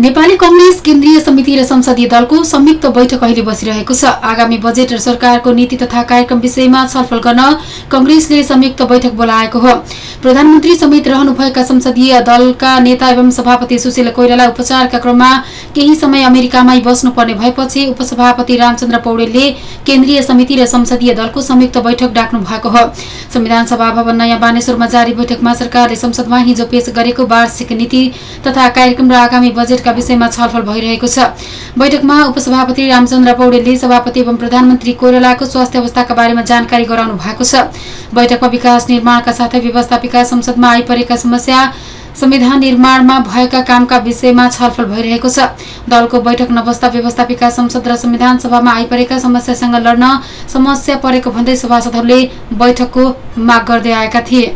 नेपाली कंग्रेस केन्द्रीय समिति र संसदीय दलको संयुक्त बैठक अहिले बसिरहेको छ। आगामी बजेट र सरकारको नीति तथा कार्यक्रम विषयमा छलफल गर्न कंग्रेसले संयुक्त बैठक बोलाएको हो। प्रधानमन्त्री समेत रहनुभएका संसदीय दलका नेता एवं सभापति सुशील कोइराला उपचारका क्रममा केही समय अमेरिकामै बस्नुपर्ने भएपछि उपसभापति रामचन्द्र पौडेलले केन्द्रीय समिति र संसदीय दलको संयुक्त बैठक डाक्नु भएको हो। संविधान सभा भवन नयाँ बानेश्वरमा जारी बैठकमा सरकारले संसदमा हिजो पेश गरेको वार्षिक नीति तथा कार्यक्रम र आगामी बजेटका विषयमा छलफल भइरहेको छ। बैठकमा उपसभापति रामचन्द्र पौडेलले सभापति एवं प्रधानमन्त्री कोइरालाको स्वास्थ्य अवस्थाका बारेमा जानकारी गराउनु भएको छ। बैठकमा विकास निर्माणका साथै व्यवस्थापिका संसदमा आइपरेका समस्या संविधान निर्माणमा भएका कामका विषयमा छलफल भइरहेको छ। दलको बैठक नबस्दा व्यवस्थापिका संसद र संविधान सभामा आइपरेका समस्यासँग लड्न समस्या परेको भन्दै सभासदहरूले बैठकको माग गर्दै आएका थिए।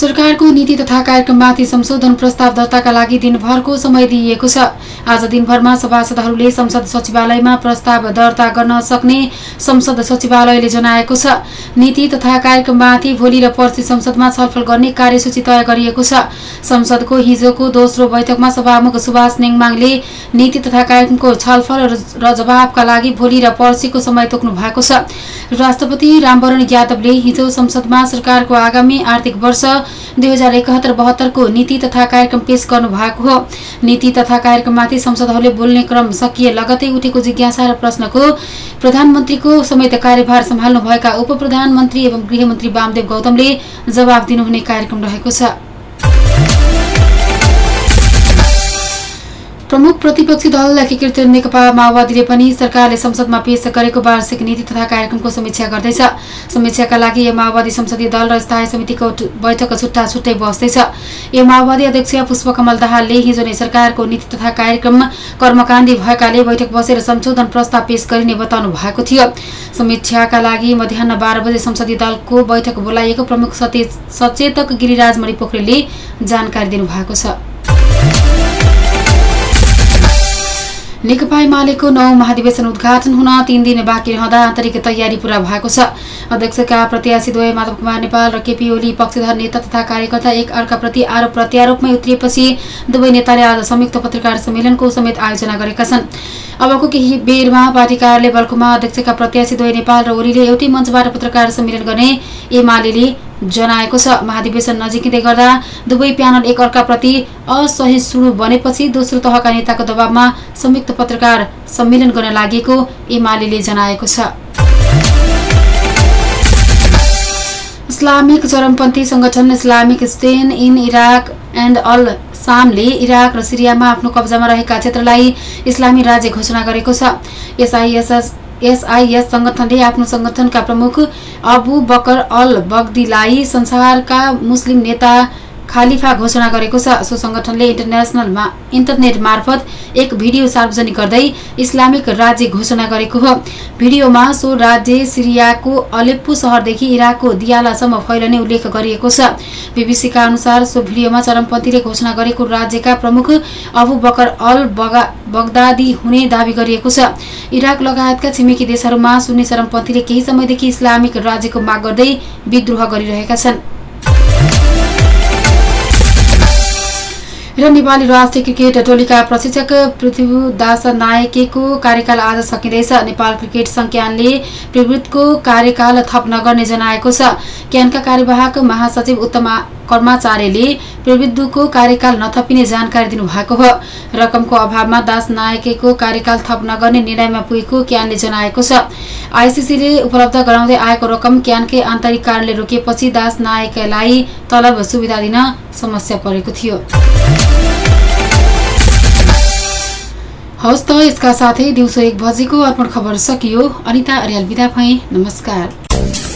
सरकारको नीति तथा कार्यक्रममाथि संशोधन प्रस्ताव दर्ताका लागि दिनभरको समय दिइएको छ। आज दिनभरमा सभासदहरूले संसद सचिवालयमा प्रस्ताव दर्ता गर्न सक्ने संसद सचिवालयले जनाएको छ। नीति तथा कार्यक्रममाथि भोलि र पर्सि संसदमा छलफल गर्ने कार्यसूची तय गरिएको छ। संसदको हिजोको दोस्रो बैठकमा सभामुख सुभाष नेङमाङले नीति तथा कार्यक्रमको छलफल र जवाबका लागि भोलि र पर्सिको समय तोक्नु भएको छ। राष्ट्रपति रामवरण यादवले हिजो संसदमा सरकारको आगामी आर्थिक वर्ष दुई हजार एकहत्तर बहत्तरको नीति तथा कार्यक्रम पेश गर्नु भएको हो। नीति तथा कार्यक्रममाथि संसदहरूले बोल्ने क्रम सकिए लगतै उठेको जिज्ञासा र प्रश्नको प्रधानमन्त्रीको समेत कार्यभार सम्हाल्नुभएका उप प्रधानमन्त्री एवं गृहमन्त्री वामदेव गौतमले जवाब दिनुहुने कार्यक्रम रहेको छ। प्रमुख प्रतिपक्षी दल एकीकृत नेकपा माओवादीले पनि सरकारले संसदमा पेश गरेको वार्षिक नीति तथा कार्यक्रमको समीक्षा गर्दैछ। समीक्षाका लागि यो माओवादी संसदीय दल र स्थायी समितिको बैठक छुट्टा छुट्टै बस्दैछ। यो माओवादी अध्यक्ष पुष्पकमल दाहालले हिजो नै सरकारको नीति तथा कार्यक्रम कर्मकाण्डी भएकाले बैठक बसेर संशोधन प्रस्ताव पेश गरिने बताउनु भएको थियो। समीक्षाका लागि मध्याह बाह्र बजे संसदीय दलको बैठक बोलाइएको प्रमुख सचेतक गिरिराज मणि पोखरेलले जानकारी दिनुभएको छ। नेकपा एमालेको नौ महाधिवेशन उद्घाटन हुन तीन दिन बाँकी रहँदा आन्तरिक तयारी पूरा भएको छ। अध्यक्षका प्रत्याशी द्वय माधव कुमार नेपाल र केपी ओली पक्षधर नेता तथा कार्यकर्ता एक अर्काप्रति आरोप प्रत्यारोपमै उत्रिएपछि दुवै नेताले आज संयुक्त पत्रकार सम्मेलनको समेत आयोजना गरेका छन्। अबको केही बेरमा पार्टी कार्यालय बल्कुमा अध्यक्षका प्रत्याशी द्वय नेपाल र ओलीले एउटै मञ्चबाट पत्रकार सम्मेलन गर्ने एमाले जनाएको छ। महाधिवेशन नजिकै गर्दा दुवै प्यानल एक अर्काप्रति असहिष्णु बनेपछि दोस्रो तहका नेताको दबावमा संयुक्त पत्रकार सम्मेलन गर्न लागि एमाले जनाएको छ। इस्लामिक चरमपन्थी संगठन Islamic State in Iraq and all सामले इराक र सिरियामा आफ्नो कब्जामा रहेका क्षेत्रलाई इस्लामी राज्य घोषणा गरेको छ। एसआइएसएस एसआइएस संगठनले आफ्नो संगठनका प्रमुख अबु बकर अल बग्दीलाई संसारका मुस्लिम नेता खालिफा घोषणा गरेको छ। सो संगठनले इन्टरनेसनलमा इन्टरनेट मार्फत एक भिडियो सार्वजनिक गर्दै इस्लामिक राज्य घोषणा गरेको हो। भिडियोमा सो राज्य सिरियाको अलेप्पो सहरदेखि इराकको दियालासम्म फैलने उल्लेख गरिएको छ। बिबिसीका अनुसार सो भिडियोमा चरमपन्थीले घोषणा गरेको राज्यका प्रमुख अबु बकर अल बगदादी हुने दावी गरिएको छ। इराक लगायतका छिमेकी देशहरूमा सुन्ने चरमपन्थीले केही समयदेखि इस्लामिक राज्यको माग गर्दै विद्रोह गरिरहेका छन्। र नेपाली राष्ट्रिय क्रिकेट टोलीका प्रशिक्षक पृथ्वीदास नायकेको कार्यकाल आज सकिँदैछ नेपाल क्रिकेट संज्ञानले प्रवृत्तको कार्यकाल थप नगर्ने जनाएको छ क्यानका कार्यवाहक महासचिव उत्तम कर्माचार्यले प्रविधुको कार्यकाल नथपिने जानकारी दिनुभएको हो रकमको अभावमा दास नायकेको कार्यकाल थप नगर्ने निर्णयमा पुगेको क्यानले जनाएको छ आइसिसीले उपलब्ध गराउँदै आएको रकम क्यानकै आन्तरिक कारणले रोकिएपछि दास नायकलाई तलब सुविधा दिन समस्या परेको थियो हवस् त यसका साथै दिउँसो एक बजेको अर्पण खबर सकियो। अनिता अर्याल विदा भए। नमस्कार।